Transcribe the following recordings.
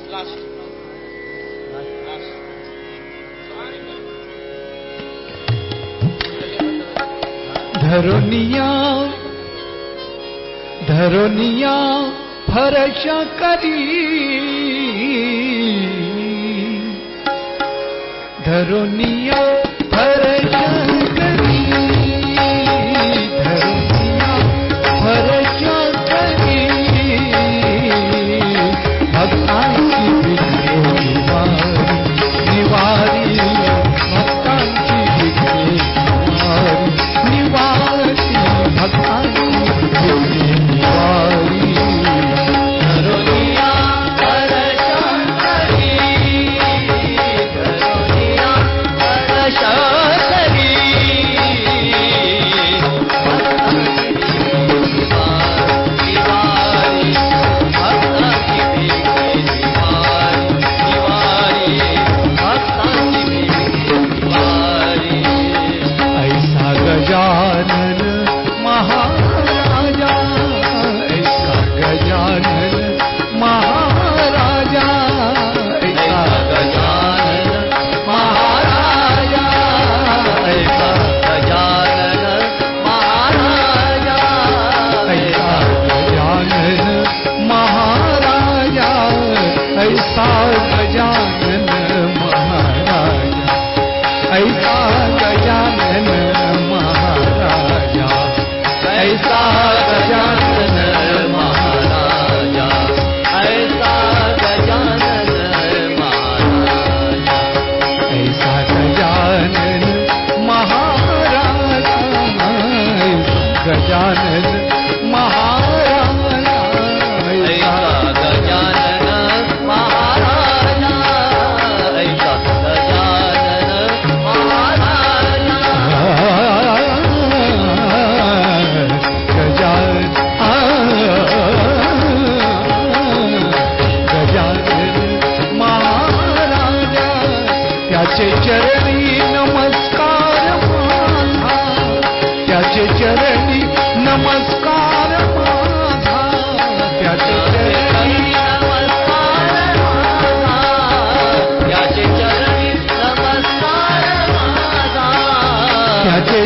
last, last. धरुनिया धरुनिया फरशा करी धरुनिया फर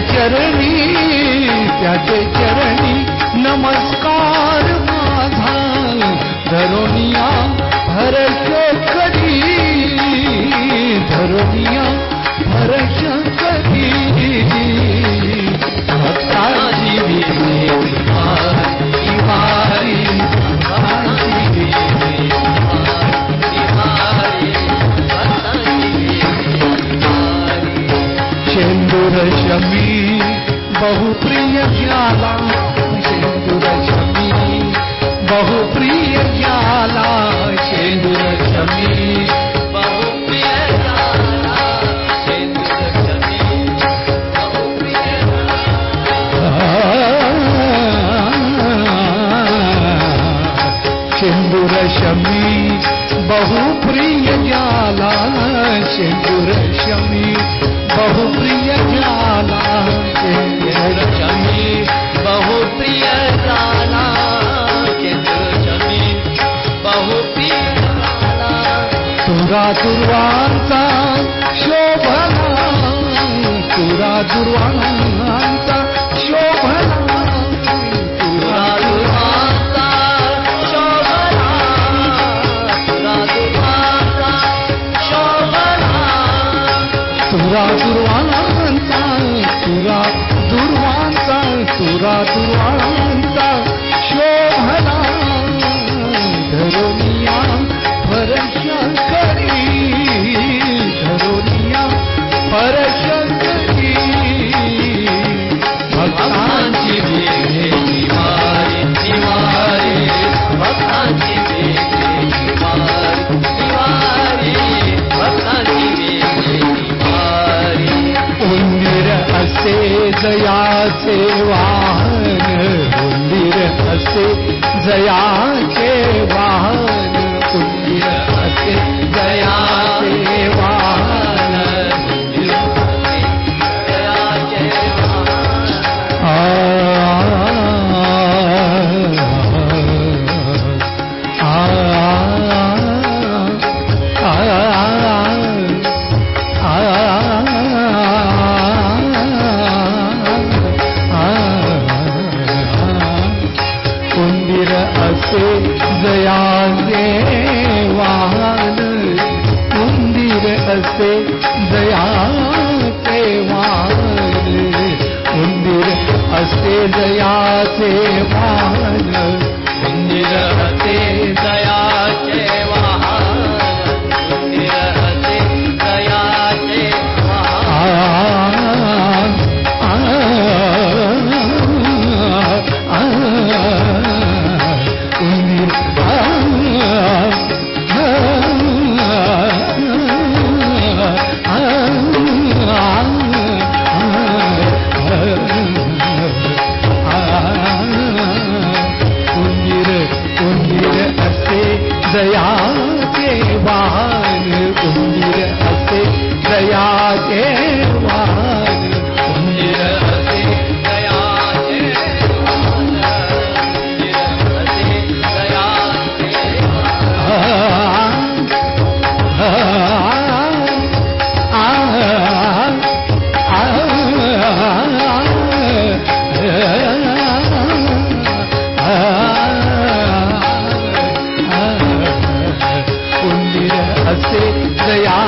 चरणी त्याचे चरणी। तुरा दुर्वांचा शोभना तुरा दुर्वांचा शोभना तुरा दुर्वांचा शोभना जया दया देवाल मन्दिर अस्ति दया मिर असे दया सेवाल मन्दिर अस्ति 的羊